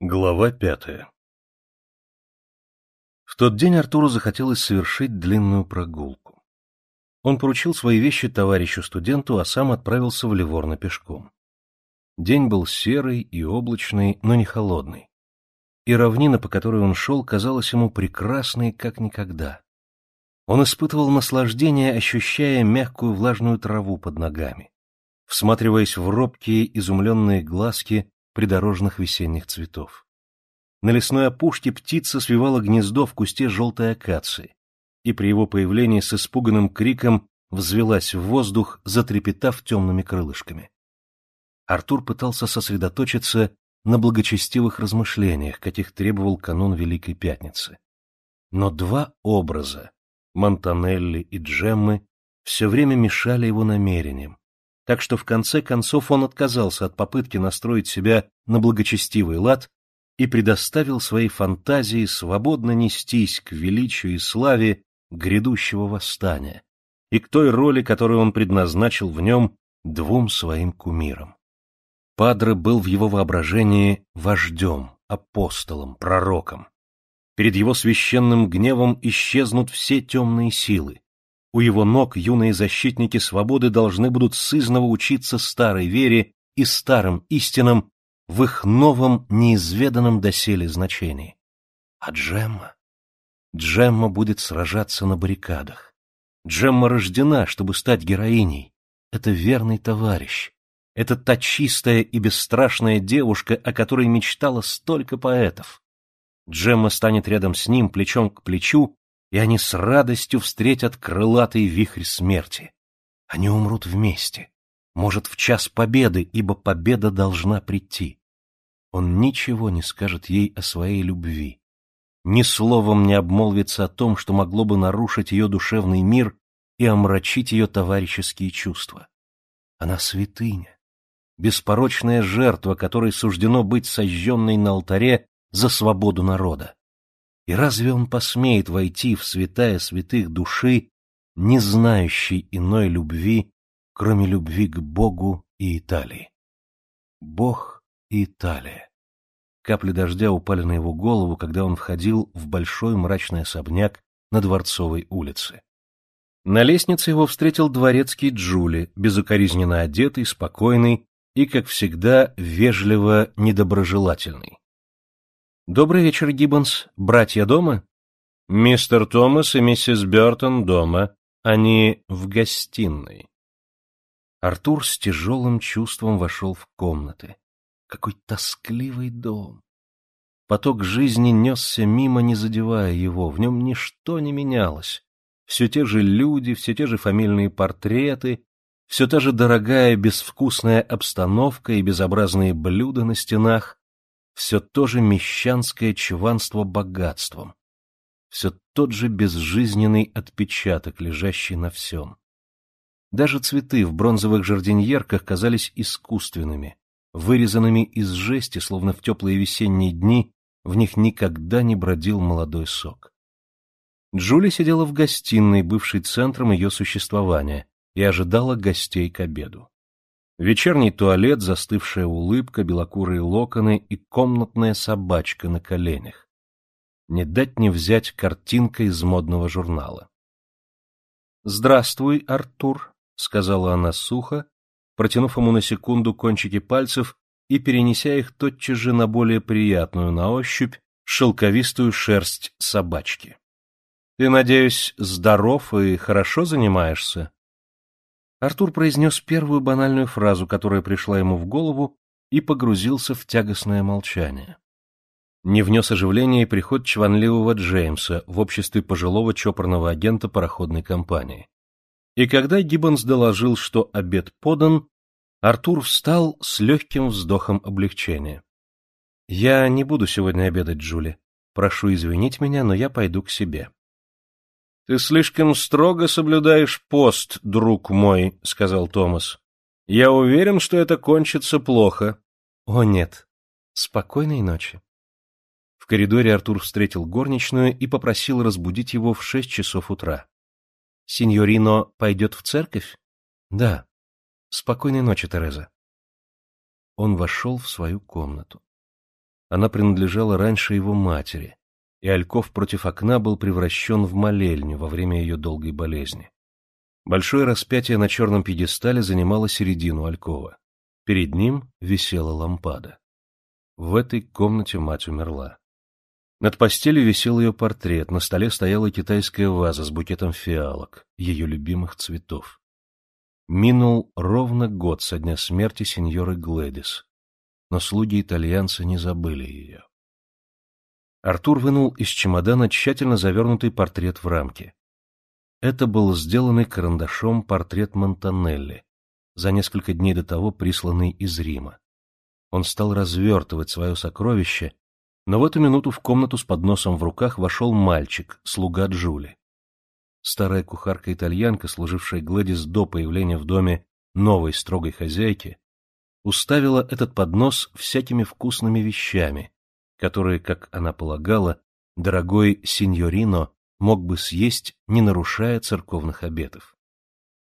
Глава пятая В тот день Артуру захотелось совершить длинную прогулку. Он поручил свои вещи товарищу-студенту, а сам отправился в Ливорно пешком. День был серый и облачный, но не холодный. И равнина, по которой он шел, казалась ему прекрасной, как никогда. Он испытывал наслаждение, ощущая мягкую влажную траву под ногами, всматриваясь в робкие, изумленные глазки придорожных весенних цветов. На лесной опушке птица свивала гнездо в кусте желтой акации, и при его появлении с испуганным криком взвелась в воздух, затрепетав темными крылышками. Артур пытался сосредоточиться на благочестивых размышлениях, каких требовал канун Великой Пятницы. Но два образа, Монтанелли и Джеммы, все время мешали его намерениям, так что в конце концов он отказался от попытки настроить себя на благочестивый лад и предоставил своей фантазии свободно нестись к величию и славе грядущего восстания и к той роли, которую он предназначил в нем двум своим кумирам. Падре был в его воображении вождем, апостолом, пророком. Перед его священным гневом исчезнут все темные силы, у его ног юные защитники свободы должны будут сызново учиться старой вере и старым истинам в их новом, неизведанном доселе значении. А Джемма? Джемма будет сражаться на баррикадах. Джемма рождена, чтобы стать героиней. Это верный товарищ. Это та чистая и бесстрашная девушка, о которой мечтало столько поэтов. Джемма станет рядом с ним, плечом к плечу, и они с радостью встретят крылатый вихрь смерти. Они умрут вместе, может, в час победы, ибо победа должна прийти. Он ничего не скажет ей о своей любви, ни словом не обмолвится о том, что могло бы нарушить ее душевный мир и омрачить ее товарищеские чувства. Она святыня, беспорочная жертва, которой суждено быть сожженной на алтаре за свободу народа. И разве он посмеет войти в святая святых души, не знающей иной любви, кроме любви к Богу и Италии? Бог и Италия. Капли дождя упали на его голову, когда он входил в большой мрачный особняк на Дворцовой улице. На лестнице его встретил дворецкий Джули, безукоризненно одетый, спокойный и, как всегда, вежливо недоброжелательный. «Добрый вечер, Гиббонс. Братья дома?» «Мистер Томас и миссис Бертон дома. Они в гостиной». Артур с тяжелым чувством вошел в комнаты. Какой тоскливый дом! Поток жизни несся мимо, не задевая его, в нем ничто не менялось. Все те же люди, все те же фамильные портреты, все та же дорогая безвкусная обстановка и безобразные блюда на стенах, все то же мещанское чванство богатством, все тот же безжизненный отпечаток, лежащий на всем. Даже цветы в бронзовых жардиньерках казались искусственными, вырезанными из жести, словно в теплые весенние дни в них никогда не бродил молодой сок. Джули сидела в гостиной, бывшей центром ее существования, и ожидала гостей к обеду. Вечерний туалет, застывшая улыбка, белокурые локоны и комнатная собачка на коленях. Не дать не взять картинка из модного журнала. «Здравствуй, Артур», — сказала она сухо, протянув ему на секунду кончики пальцев и перенеся их тотчас же на более приятную на ощупь шелковистую шерсть собачки. «Ты, надеюсь, здоров и хорошо занимаешься?» Артур произнес первую банальную фразу, которая пришла ему в голову, и погрузился в тягостное молчание. Не внес оживления и приход чванливого Джеймса в обществе пожилого чопорного агента пароходной компании. И когда Гиббонс доложил, что обед подан, Артур встал с легким вздохом облегчения. — Я не буду сегодня обедать, Джули. Прошу извинить меня, но я пойду к себе. — Ты слишком строго соблюдаешь пост, друг мой, — сказал Томас. — Я уверен, что это кончится плохо. — О, нет. Спокойной ночи. В коридоре Артур встретил горничную и попросил разбудить его в шесть часов утра. — Синьорино пойдет в церковь? — Да. — Спокойной ночи, Тереза. Он вошел в свою комнату. Она принадлежала раньше его матери, и альков против окна был превращен в молельню во время ее долгой болезни. Большое распятие на черном пьедестале занимало середину алькова. Перед ним висела лампада. В этой комнате мать умерла. Над постелью висел ее портрет, на столе стояла китайская ваза с букетом фиалок, ее любимых цветов. Минул ровно год со дня смерти сеньоры Глэдис, но слуги-итальянцы не забыли ее. Артур вынул из чемодана тщательно завернутый портрет в рамке. Это был сделанный карандашом портрет Монтанелли, за несколько дней до того присланный из Рима. Он стал развертывать свое сокровище, но в эту минуту в комнату с подносом в руках вошел мальчик, слуга Джули. Старая кухарка-итальянка, служившая Глэдис до появления в доме новой строгой хозяйки, уставила этот поднос всякими вкусными вещами, которые, как она полагала, дорогой сеньорино мог бы съесть, не нарушая церковных обетов.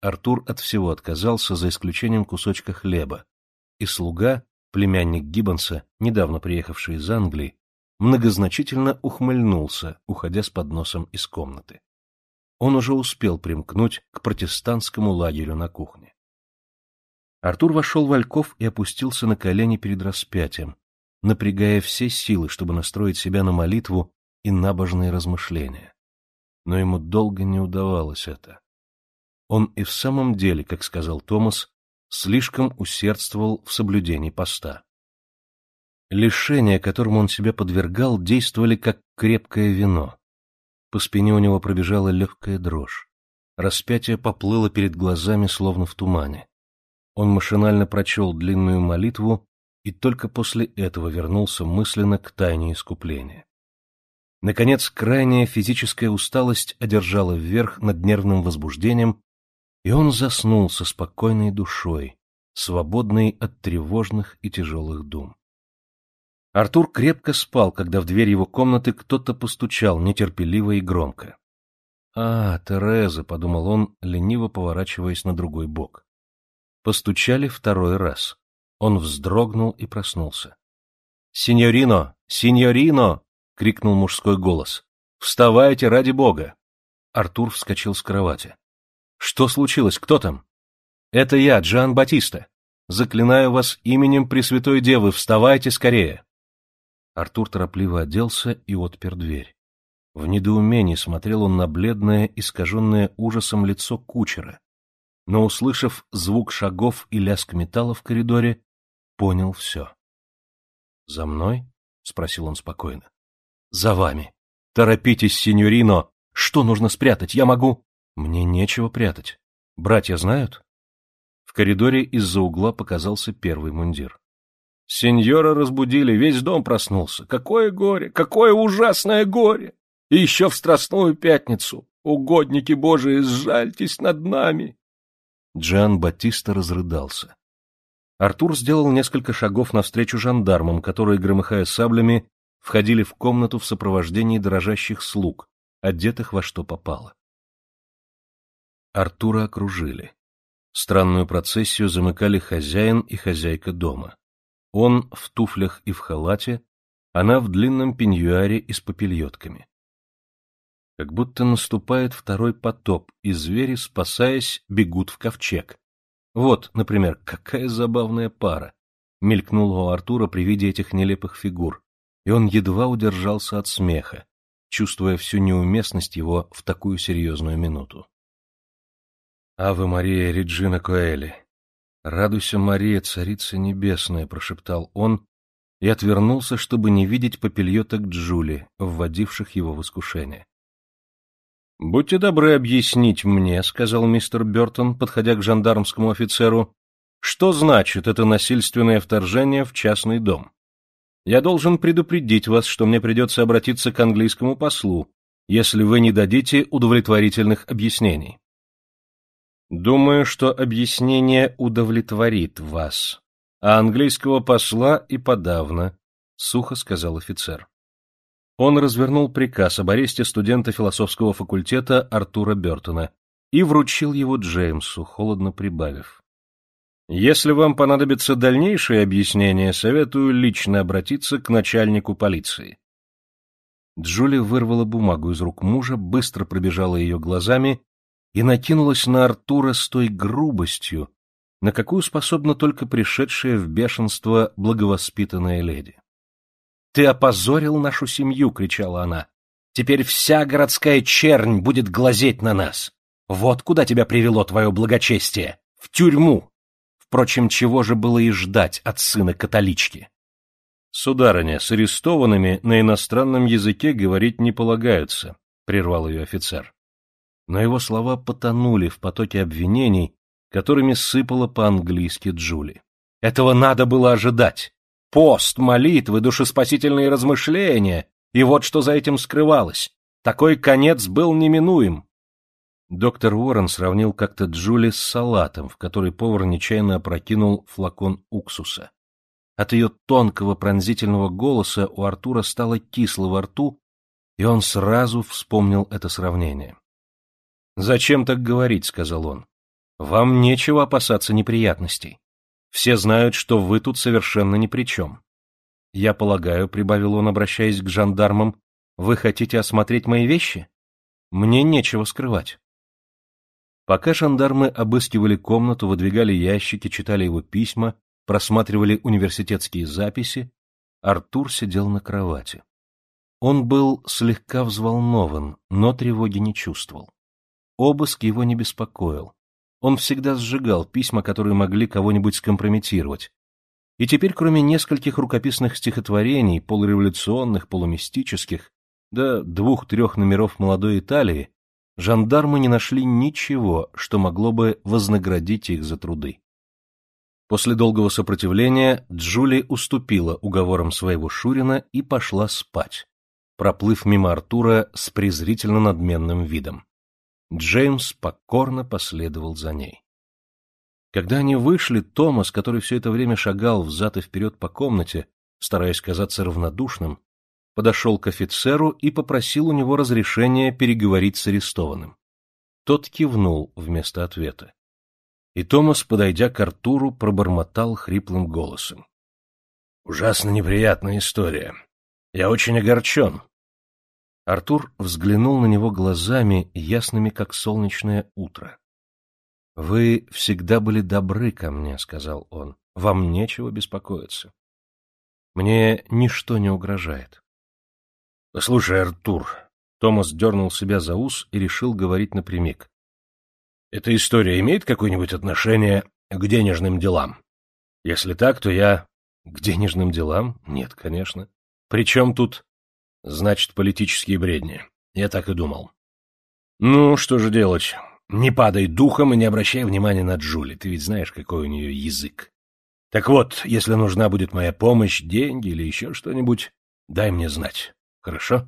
Артур от всего отказался, за исключением кусочка хлеба, и слуга, племянник Гиббонса, недавно приехавший из Англии, многозначительно ухмыльнулся, уходя с подносом из комнаты. Он уже успел примкнуть к протестантскому лагерю на кухне. Артур вошел в Ольков и опустился на колени перед распятием, напрягая все силы, чтобы настроить себя на молитву и набожные размышления. Но ему долго не удавалось это. Он и в самом деле, как сказал Томас, слишком усердствовал в соблюдении поста. Лишения, которым он себя подвергал, действовали как крепкое вино. По спине у него пробежала легкая дрожь. Распятие поплыло перед глазами, словно в тумане. Он машинально прочел длинную молитву и только после этого вернулся мысленно к тайне искупления. Наконец, крайняя физическая усталость одержала вверх над нервным возбуждением, и он заснул со спокойной душой, свободной от тревожных и тяжелых дум. Артур крепко спал, когда в дверь его комнаты кто-то постучал нетерпеливо и громко. «А, Тереза», — подумал он, лениво поворачиваясь на другой бок. Постучали второй раз. Он вздрогнул и проснулся. «Синьорино! Синьорино!» — крикнул мужской голос. «Вставайте ради бога!» Артур вскочил с кровати. «Что случилось? Кто там?» «Это я, Джан Батиста. Заклинаю вас именем Пресвятой Девы, вставайте скорее!» Артур торопливо оделся и отпер дверь. В недоумении смотрел он на бледное, искаженное ужасом лицо кучера, но, услышав звук шагов и лязг металла в коридоре, понял все. — За мной? — спросил он спокойно. — За вами. Торопитесь, синьорино. Что нужно спрятать? Я могу... Мне нечего прятать. Братья знают? В коридоре из-за угла показался первый мундир. Сеньора разбудили, весь дом проснулся. Какое горе, какое ужасное горе! И еще в Страстную Пятницу. Угодники Божии, сжальтесь над нами. Джан Батиста разрыдался. Артур сделал несколько шагов навстречу жандармам, которые, громыхая саблями, входили в комнату в сопровождении дрожащих слуг, одетых во что попало. Артура окружили. Странную процессию замыкали хозяин и хозяйка дома. Он в туфлях и в халате, она в длинном пеньюаре и с попельотками. Как будто наступает второй потоп, и звери, спасаясь, бегут в ковчег. Вот, например, какая забавная пара. Мелькнула у Артура при виде этих нелепых фигур, и он едва удержался от смеха, чувствуя всю неуместность его в такую серьезную минуту. «Аве Мария Реджина Коэли, «Радуйся, Мария, Царица Небесная!» — прошептал он и отвернулся, чтобы не видеть попельоток Джули, вводивших его в искушение. «Будьте добры объяснить мне», — сказал мистер Бертон, подходя к жандармскому офицеру, «что значит это насильственное вторжение в частный дом? Я должен предупредить вас, что мне придется обратиться к английскому послу, если вы не дадите удовлетворительных объяснений». Думаю, что объяснение удовлетворит вас, а английского посла и подавно, — сухо сказал офицер. Он развернул приказ об аресте студента философского факультета Артура Бертона и вручил его Джеймсу, холодно прибавив. Если вам понадобится дальнейшее объяснение, советую лично обратиться к начальнику полиции. Джули вырвала бумагу из рук мужа, быстро пробежала ее глазами и накинулась на Артура с той грубостью, на какую способна только пришедшая в бешенство благовоспитанная леди. — Ты опозорил нашу семью! — кричала она. — Теперь вся городская чернь будет глазеть на нас! Вот куда тебя привело твое благочестие! В тюрьму! Впрочем, чего же было и ждать от сына католички? Сударыня, с арестованными на иностранном языке говорить не полагаются, прервал ее офицер. Но его слова потонули в потоке обвинений, которыми сыпала по-английски Джули. Этого надо было ожидать. Пост, молитвы, душеспасительные размышления, и вот что за этим скрывалось. Такой конец был неминуем. Доктор Уоррен сравнил как-то Джули с салатом, в который повар нечаянно опрокинул флакон уксуса. От ее тонкого пронзительного голоса у Артура стало кисло во рту, и он сразу вспомнил это сравнение. «Зачем так говорить?» — сказал он. «Вам нечего опасаться неприятностей. Все знают, что вы тут совершенно ни при чем. Я полагаю, — прибавил он, обращаясь к жандармам, — вы хотите осмотреть мои вещи? Мне нечего скрывать. Пока жандармы обыскивали комнату, выдвигали ящики, читали его письма, просматривали университетские записи, Артур сидел на кровати. Он был слегка взволнован, но тревоги не чувствовал. Обыск его не беспокоил. Он всегда сжигал письма, которые могли кого-нибудь скомпрометировать. И теперь, кроме нескольких рукописных стихотворений, полуреволюционных, полумистических, да двух-трех номеров молодой Италии, жандармы не нашли ничего, что могло бы вознаградить их за труды. После долгого сопротивления Джули уступила уговорам своего Шурина и пошла спать, проплыв мимо Артура с презрительно надменным видом. Джеймс покорно последовал за ней. Когда они вышли, Томас, который все это время шагал взад и вперед по комнате, стараясь казаться равнодушным, подошел к офицеру и попросил у него разрешения переговорить с арестованным. Тот кивнул вместо ответа. И Томас, подойдя к Артуру, пробормотал хриплым голосом. — Ужасно неприятная история. Я очень огорчен. Артур взглянул на него глазами, ясными, как солнечное утро. — Вы всегда были добры ко мне, — сказал он. — Вам нечего беспокоиться. Мне ничто не угрожает. — Послушай, Артур, Томас дернул себя за ус и решил говорить напрямик. — Эта история имеет какое-нибудь отношение к денежным делам? Если так, то я... — К денежным делам? Нет, конечно. Причем тут... Значит, политические бредни. Я так и думал. Ну, что же делать? Не падай духом и не обращай внимания на Джули. Ты ведь знаешь, какой у нее язык. Так вот, если нужна будет моя помощь, деньги или еще что-нибудь, дай мне знать. Хорошо?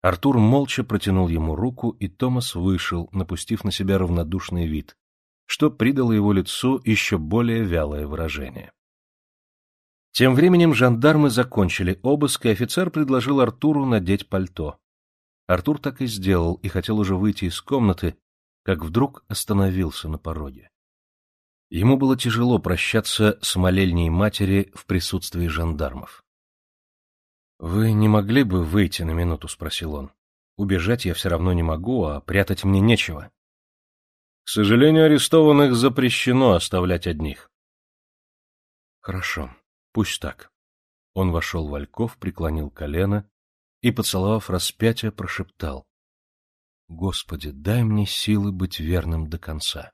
Артур молча протянул ему руку, и Томас вышел, напустив на себя равнодушный вид, что придало его лицу еще более вялое выражение. Тем временем жандармы закончили обыск, и офицер предложил Артуру надеть пальто. Артур так и сделал, и хотел уже выйти из комнаты, как вдруг остановился на пороге. Ему было тяжело прощаться с молельней матери в присутствии жандармов. «Вы не могли бы выйти на минуту?» — спросил он. «Убежать я все равно не могу, а прятать мне нечего». «К сожалению, арестованных запрещено оставлять одних». «Хорошо, пусть так». Он вошел в Альков, преклонил колено и, поцеловав распятие, прошептал. «Господи, дай мне силы быть верным до конца».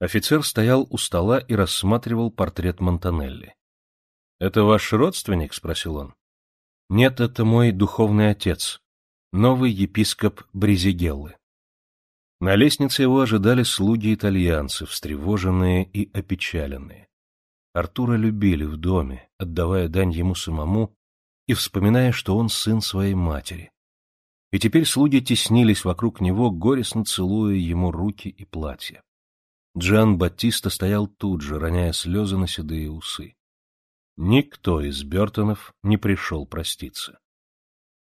Офицер стоял у стола и рассматривал портрет Монтанелли. — Это ваш родственник? — спросил он. Нет, это мой духовный отец, новый епископ Бризигеллы. На лестнице его ожидали слуги-итальянцы, встревоженные и опечаленные. Артура любили в доме, отдавая дань ему самому и вспоминая, что он сын своей матери. И теперь слуги теснились вокруг него, горестно целуя ему руки и платья. Джан Батиста стоял тут же, роняя слезы на седые усы. Никто из Бертонов не пришел проститься.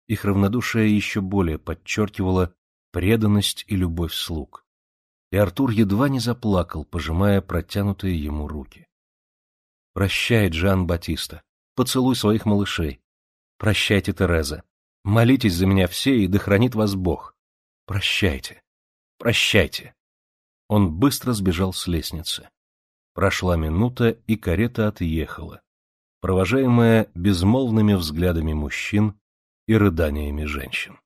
Их равнодушие еще более подчеркивало преданность и любовь слуг. и Артур едва не заплакал, пожимая протянутые ему руки. «Прощай, Джан Батиста, поцелуй своих малышей. Прощайте, Тереза. Молитесь за меня все, и да хранит вас Бог. Прощайте, прощайте». Он быстро сбежал с лестницы. Прошла минута, и карета отъехала, провожаемая безмолвными взглядами мужчин и рыданиями женщин.